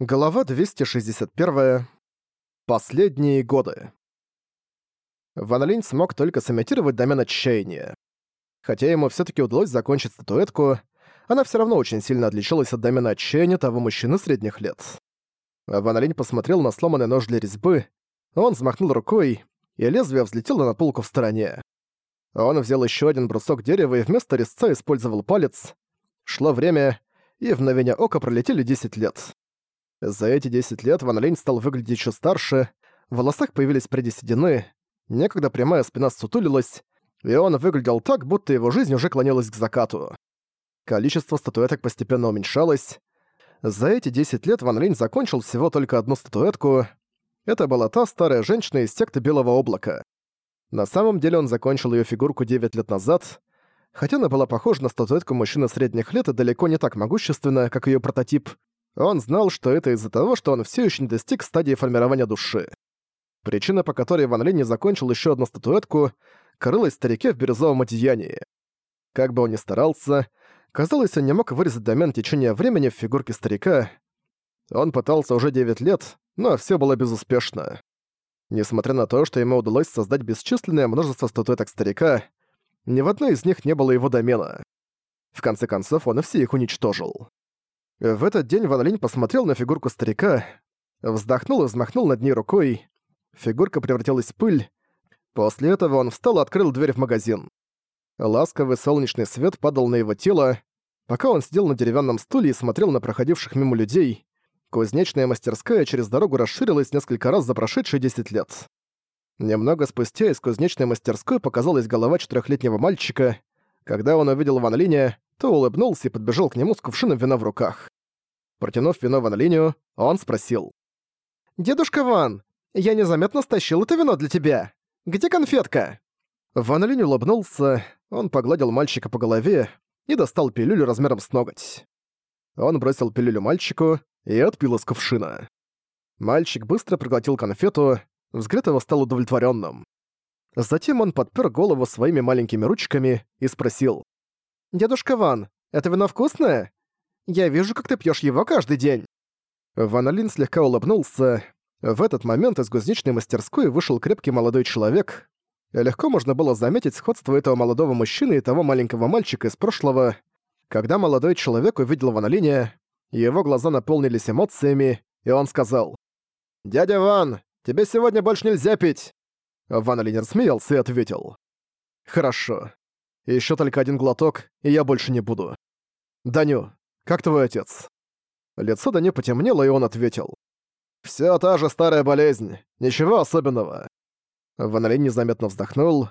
Глава 261. Последние годы. Ван Линь смог только сымитировать домен отчаяния. Хотя ему все таки удалось закончить статуэтку, она все равно очень сильно отличалась от домена отчаяния того мужчины средних лет. Ван Линь посмотрел на сломанный нож для резьбы, он взмахнул рукой, и лезвие взлетело на полку в стороне. Он взял еще один брусок дерева и вместо резца использовал палец. Шло время, и в мгновение ока пролетели 10 лет. За эти 10 лет Ван Линь стал выглядеть еще старше, в волосах появились пряди седины, некогда прямая спина сутулилась, и он выглядел так, будто его жизнь уже клонилась к закату. Количество статуэток постепенно уменьшалось. За эти 10 лет Ван Линь закончил всего только одну статуэтку. Это была та старая женщина из секты Белого Облака. На самом деле он закончил ее фигурку 9 лет назад, хотя она была похожа на статуэтку мужчины средних лет и далеко не так могущественная, как ее прототип, он знал, что это из-за того, что он все еще не достиг стадии формирования души. Причина, по которой Ван Линь не закончил еще одну статуэтку, крылась старике в бирюзовом одеянии. Как бы он ни старался, казалось, он не мог вырезать домен течения времени в фигурке старика. Он пытался уже 9 лет, но все было безуспешно. Несмотря на то, что ему удалось создать бесчисленное множество статуэток старика, ни в одной из них не было его домена. В конце концов, он и все их уничтожил. В этот день Ван Линь посмотрел на фигурку старика, вздохнул и взмахнул над ней рукой. Фигурка превратилась в пыль. После этого он встал и открыл дверь в магазин. Ласковый солнечный свет падал на его тело. Пока он сидел на деревянном стуле и смотрел на проходивших мимо людей, кузнечная мастерская через дорогу расширилась несколько раз за прошедшие 10 лет. Немного спустя из кузнечной мастерской показалась голова четырехлетнего мальчика. Когда он увидел Ван Линя, то улыбнулся и подбежал к нему с кувшином вина в руках. Протянув вино Ван Линию, он спросил. «Дедушка Ван, я незаметно стащил это вино для тебя. Где конфетка?» Ван Линь улыбнулся, он погладил мальчика по голове и достал пилюлю размером с ноготь. Он бросил пилюлю мальчику и отпил из кувшина. Мальчик быстро проглотил конфету, взгляд его стал удовлетворенным. Затем он подпер голову своими маленькими ручками и спросил. «Дедушка Ван, это вино вкусное? Я вижу, как ты пьешь его каждый день». Ван Алин слегка улыбнулся. В этот момент из кузнечной мастерской вышел крепкий молодой человек. Легко можно было заметить сходство этого молодого мужчины и того маленького мальчика из прошлого. Когда молодой человек увидел Ван Алиня, его глаза наполнились эмоциями, и он сказал, «Дядя Ван, тебе сегодня больше нельзя пить!» Ван Алин рассмеялся и ответил, «Хорошо. Еще только один глоток, и я больше не буду. Даню, как твой отец? Лицо Даню потемнело, и он ответил. Все та же старая болезнь. Ничего особенного. Ван незаметно вздохнул.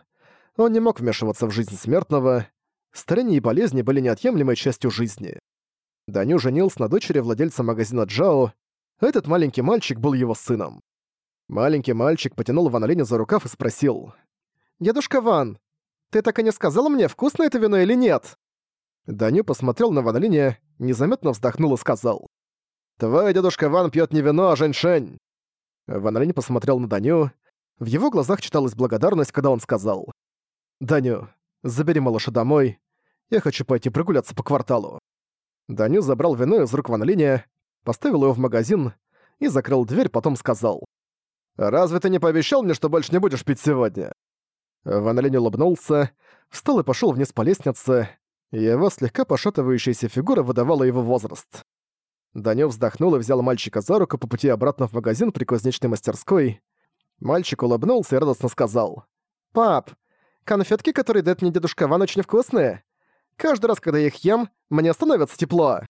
Он не мог вмешиваться в жизнь смертного. Старение и болезни были неотъемлемой частью жизни. Даню женился на дочери владельца магазина Джао. Этот маленький мальчик был его сыном. Маленький мальчик потянул Ван за рукав и спросил. «Дедушка Ван, ты так и не сказал мне, вкусно это вино или нет?» Даню посмотрел на Ван незаметно вздохнул и сказал. «Твой дедушка Ван пьет не вино, а женьшень!» Ван посмотрел на Даню. В его глазах читалась благодарность, когда он сказал. «Даню, забери малыша домой. Я хочу пойти прогуляться по кварталу». Даню забрал вино из рук Ван поставил его в магазин и закрыл дверь, потом сказал. «Разве ты не пообещал мне, что больше не будешь пить сегодня?» Ван Линь улыбнулся, встал и пошел вниз по лестнице. Его слегка пошатывающаяся фигура выдавала его возраст. Данё вздохнул и взял мальчика за руку по пути обратно в магазин при кузнечной мастерской. Мальчик улыбнулся и радостно сказал. «Пап, конфетки, которые дает мне дедушка Ван, очень вкусные. Каждый раз, когда я их ем, мне становится тепло».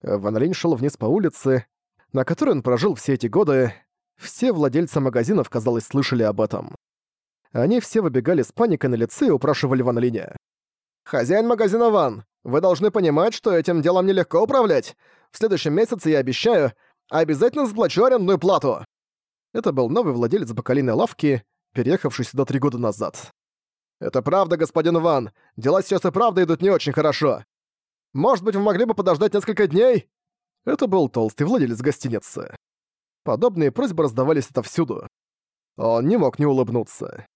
Ван Линь шел вниз по улице, на которой он прожил все эти годы. Все владельцы магазинов, казалось, слышали об этом. Они все выбегали с паникой на лице и упрашивали Ван Линя. «Хозяин магазина Ван, вы должны понимать, что этим делом нелегко управлять. В следующем месяце, я обещаю, обязательно заплачу арендную плату». Это был новый владелец бакалейной лавки, переехавший сюда три года назад. «Это правда, господин Ван. Дела сейчас и правда идут не очень хорошо. Может быть, вы могли бы подождать несколько дней?» Это был толстый владелец гостиницы. Подобные просьбы раздавались отовсюду. Он не мог не улыбнуться.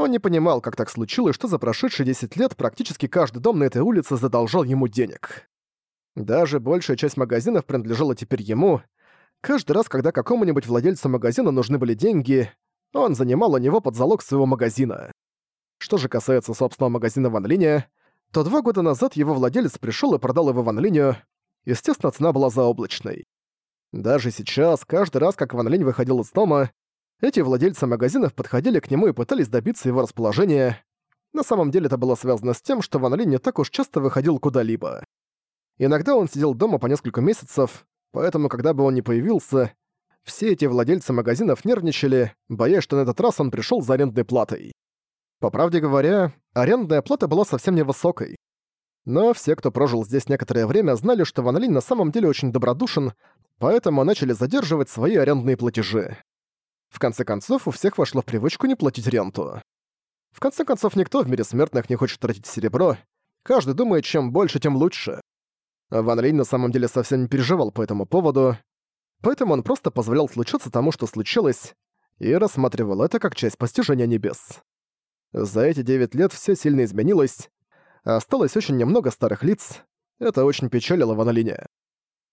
Он не понимал, как так случилось, что за прошедшие 10 лет практически каждый дом на этой улице задолжал ему денег. Даже большая часть магазинов принадлежала теперь ему, Каждый раз, когда какому-нибудь владельцу магазина нужны были деньги, он занимал у него под залог своего магазина. Что же касается собственного магазина Ван Линя, то два года назад его владелец пришел и продал его Ван Линю. Естественно, цена была заоблачной. Даже сейчас, каждый раз, как Ван Линь выходил из дома, эти владельцы магазинов подходили к нему и пытались добиться его расположения. На самом деле это было связано с тем, что Ван Линь не так уж часто выходил куда-либо. Иногда он сидел дома по несколько месяцев, поэтому, когда бы он ни появился, все эти владельцы магазинов нервничали, боясь, что на этот раз он пришел за арендной платой. По правде говоря, арендная плата была совсем невысокой. Но все, кто прожил здесь некоторое время, знали, что Ван Линь на самом деле очень добродушен, поэтому начали задерживать свои арендные платежи. В конце концов, у всех вошло в привычку не платить ренту. В конце концов, никто в мире смертных не хочет тратить серебро, каждый думает, чем больше, тем лучше. Ван Линь на самом деле совсем не переживал по этому поводу, поэтому он просто позволял случаться тому, что случилось, и рассматривал это как часть постижения небес. За эти девять лет все сильно изменилось, осталось очень немного старых лиц, это очень печалило Ван Линя.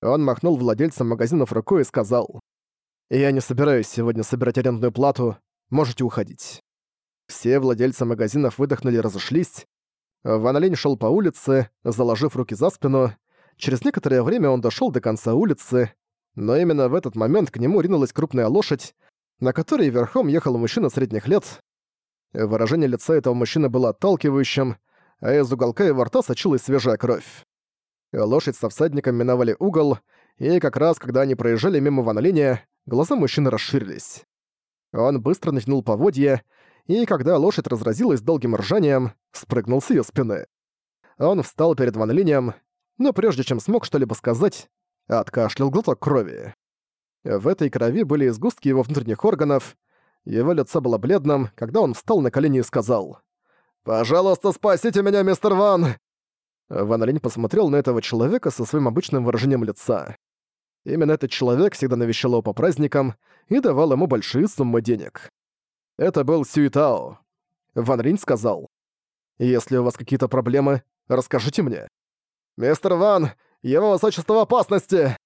Он махнул владельцам магазинов рукой и сказал, «Я не собираюсь сегодня собирать арендную плату, можете уходить». Все владельцы магазинов выдохнули и разошлись. Ван Линь шёл по улице, заложив руки за спину. Через некоторое время он дошёл до конца улицы, но именно в этот момент к нему ринулась крупная лошадь, на которой верхом ехал мужчина средних лет. Выражение лица этого мужчины было отталкивающим, а из уголка его рта сочилась свежая кровь. Лошадь со всадником миновали угол, и как раз когда они проезжали мимо Ван Линя, глаза мужчины расширились. Он быстро натянул поводья, и когда лошадь разразилась долгим ржанием, спрыгнул с её спины. Он встал перед Ван Линем, но прежде чем смог что-либо сказать, откашлял глоток крови. В этой крови были изгустки его внутренних органов, его лицо было бледным, когда он встал на колени и сказал «Пожалуйста, спасите меня, мистер Ван!» Ван Линь посмотрел на этого человека со своим обычным выражением лица. Именно этот человек всегда навещал его по праздникам и давал ему большие суммы денег. Это был Сюитао. Ван Линь сказал, «Если у вас какие-то проблемы, расскажите мне». «Мистер Ван, его высочество в опасности!»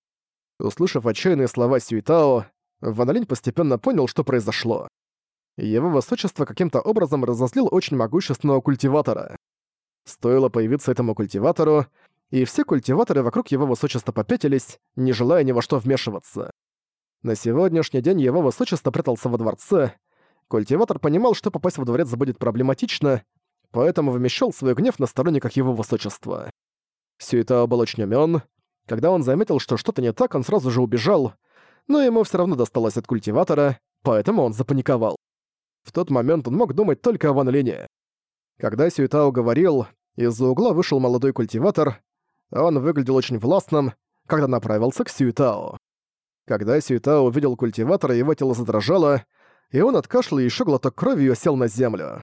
Услышав отчаянные слова Сюитао, Ван Линь постепенно понял, что произошло. Его высочество каким-то образом разозлил очень могущественного культиватора. Стоило появиться этому культиватору, и все культиваторы вокруг его высочества попятились, не желая ни во что вмешиваться. На сегодняшний день его высочество прятался во дворце. Культиватор понимал, что попасть во дворец будет проблематично, поэтому вымещал свой гнев на сторонниках его высочества. Сюита был очень умён. Когда он заметил, что что-то не так, он сразу же убежал, но ему все равно досталось от культиватора, поэтому он запаниковал. В тот момент он мог думать только о Ван Лине. Когда Сюитао говорил, из-за угла вышел молодой культиватор, он выглядел очень властным, когда направился к Сюитао. Когда Сюитао увидел культиватора, его тело задрожало, и он откашлял еще глоток и сел на землю.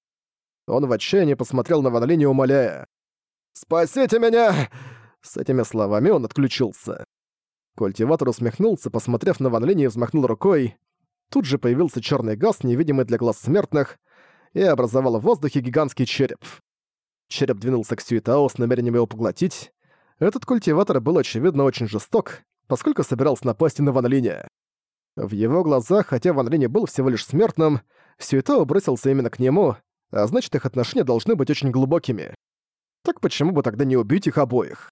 Он в отчаянии посмотрел на Ван Линя, умоляя. «Спасите меня!» С этими словами он отключился. Культиватор усмехнулся, посмотрев на Ван Линя и взмахнул рукой. Тут же появился черный газ, невидимый для глаз смертных, и образовал в воздухе гигантский череп. Череп двинулся к Сюитао с намерением его поглотить. Этот культиватор был, очевидно, очень жесток, поскольку собирался напасть на Ван Линя. В его глазах, хотя Ван Линь был всего лишь смертным, Сюитао бросился именно к нему, а значит, их отношения должны быть очень глубокими. Так почему бы тогда не убить их обоих?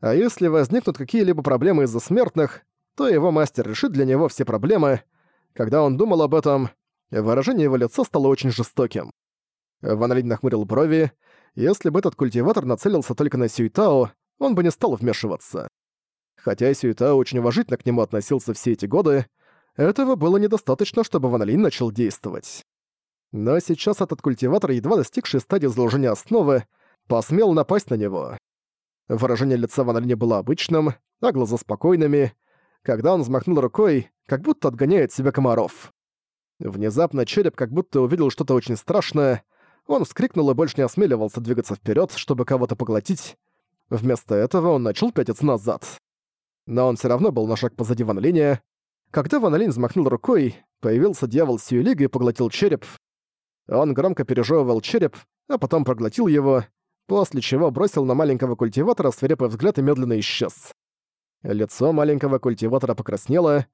А если возникнут какие-либо проблемы из-за смертных, то его мастер решит для него все проблемы. Когда он думал об этом, выражение его лица стало очень жестоким. Ван Линь нахмурил брови. Если бы этот культиватор нацелился только на Сюйтао, он бы не стал вмешиваться. Хотя Сюйтао очень уважительно к нему относился все эти годы, этого было недостаточно, чтобы Ван Линь начал действовать. Но сейчас этот культиватор, едва достигший стадии заложения основы, посмел напасть на него. Выражение лица Ван Линя было обычным, а глаза спокойными. Когда он взмахнул рукой, как будто отгоняет себя комаров. Внезапно череп как будто увидел что-то очень страшное. Он вскрикнул и больше не осмеливался двигаться вперед, чтобы кого-то поглотить. Вместо этого он начал пятиться назад. Но он все равно был на шаг позади Ван Линя. Когда Ван Линь взмахнул рукой, появился дьявол Сьюлига и поглотил череп. Он громко пережевывал череп, а потом проглотил его, после чего бросил на маленького культиватора свирепый взгляд и медленно исчез. Лицо маленького культиватора покраснело,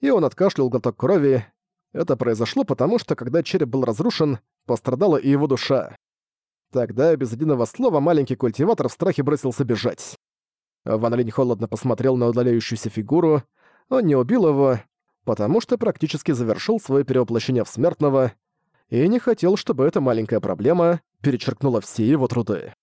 и он откашлял глоток крови. Это произошло потому, что когда череп был разрушен, пострадала и его душа. Тогда без единого слова маленький культиватор в страхе бросился бежать. Ван Линь холодно посмотрел на удаляющуюся фигуру. Он не убил его, потому что практически завершил свое перевоплощение в смертного и не хотел, чтобы эта маленькая проблема перечеркнула все его труды.